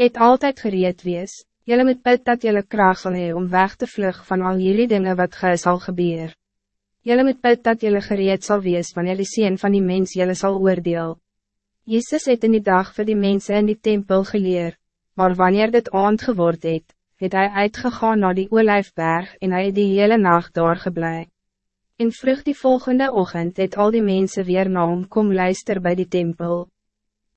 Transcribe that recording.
Het altijd gereed wees, jylle moet bid dat jylle kracht sal hee om weg te vlug van al jullie dingen wat gij zal gebeur. Jylle moet bid dat jylle gereed sal wees wanneer die sien van die mens jylle sal oordeel. Jezus het in die dag voor die mensen in die tempel geleer, maar wanneer dit aand geword het, het hy uitgegaan naar die Olijfberg en hy het die hele nacht daar geblij. En vroeg die volgende ochtend het al die mensen weer na hom kom luister bij die tempel.